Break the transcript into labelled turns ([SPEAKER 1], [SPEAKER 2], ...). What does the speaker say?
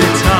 [SPEAKER 1] every time.